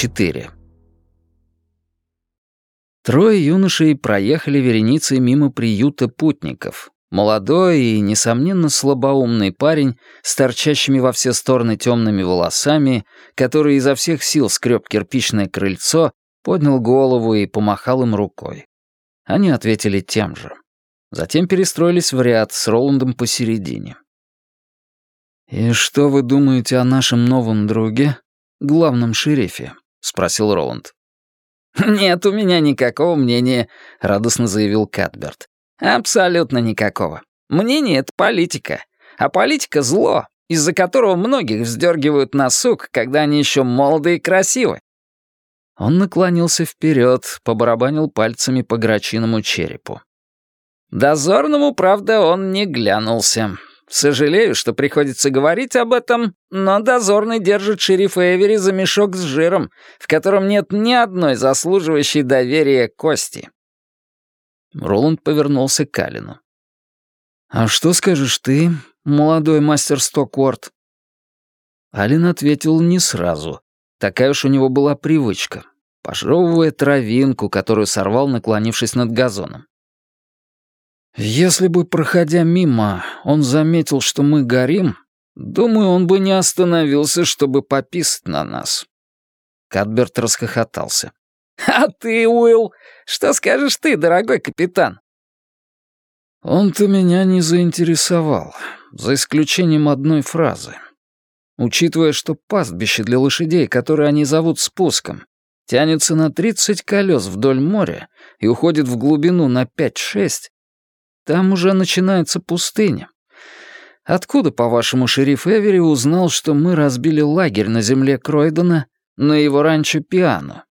4. Трое юношей проехали вереницей мимо приюта путников. Молодой и, несомненно, слабоумный парень с торчащими во все стороны темными волосами, который изо всех сил скреб кирпичное крыльцо, поднял голову и помахал им рукой. Они ответили тем же. Затем перестроились в ряд с Роландом посередине. «И что вы думаете о нашем новом друге, главном шерифе?» — спросил Роланд. «Нет у меня никакого мнения», — радостно заявил Катберт. «Абсолютно никакого. Мнение — это политика. А политика — зло, из-за которого многих вздергивают на сук, когда они еще молоды и красивы». Он наклонился вперед, побарабанил пальцами по грачиному черепу. Дозорному, правда, он не глянулся. Сожалею, что приходится говорить об этом, но дозорный держит шерифа Эвери за мешок с жиром, в котором нет ни одной заслуживающей доверия кости. Роланд повернулся к Калину. «А что скажешь ты, молодой мастер Стокворд?» Алин ответил не сразу. Такая уж у него была привычка, пожевывая травинку, которую сорвал, наклонившись над газоном. Если бы, проходя мимо, он заметил, что мы горим, думаю, он бы не остановился, чтобы пописать на нас. Кадберт расхохотался. «А ты, Уилл, что скажешь ты, дорогой капитан?» Он-то меня не заинтересовал, за исключением одной фразы. Учитывая, что пастбище для лошадей, которое они зовут спуском, тянется на 30 колес вдоль моря и уходит в глубину на 5-6, там уже начинается пустыня. Откуда, по-вашему, шериф Эвери узнал, что мы разбили лагерь на земле Кройдена на его ранчо Пиано?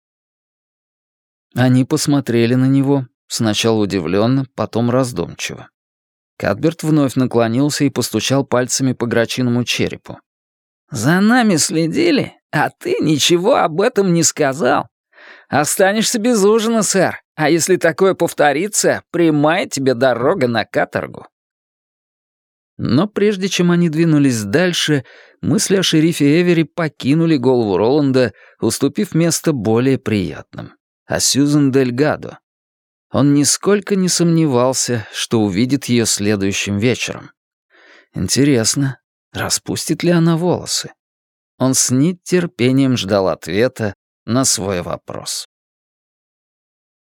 Они посмотрели на него, сначала удивленно, потом раздумчиво. Кадберт вновь наклонился и постучал пальцами по грачиному черепу. «За нами следили, а ты ничего об этом не сказал. Останешься без ужина, сэр. А если такое повторится, прямая тебе дорога на каторгу». Но прежде чем они двинулись дальше, мысли о шерифе Эвери покинули голову Роланда, уступив место более приятным — о Сьюзен Дель Гадо. Он нисколько не сомневался, что увидит ее следующим вечером. Интересно, распустит ли она волосы? Он с нетерпением ждал ответа на свой вопрос.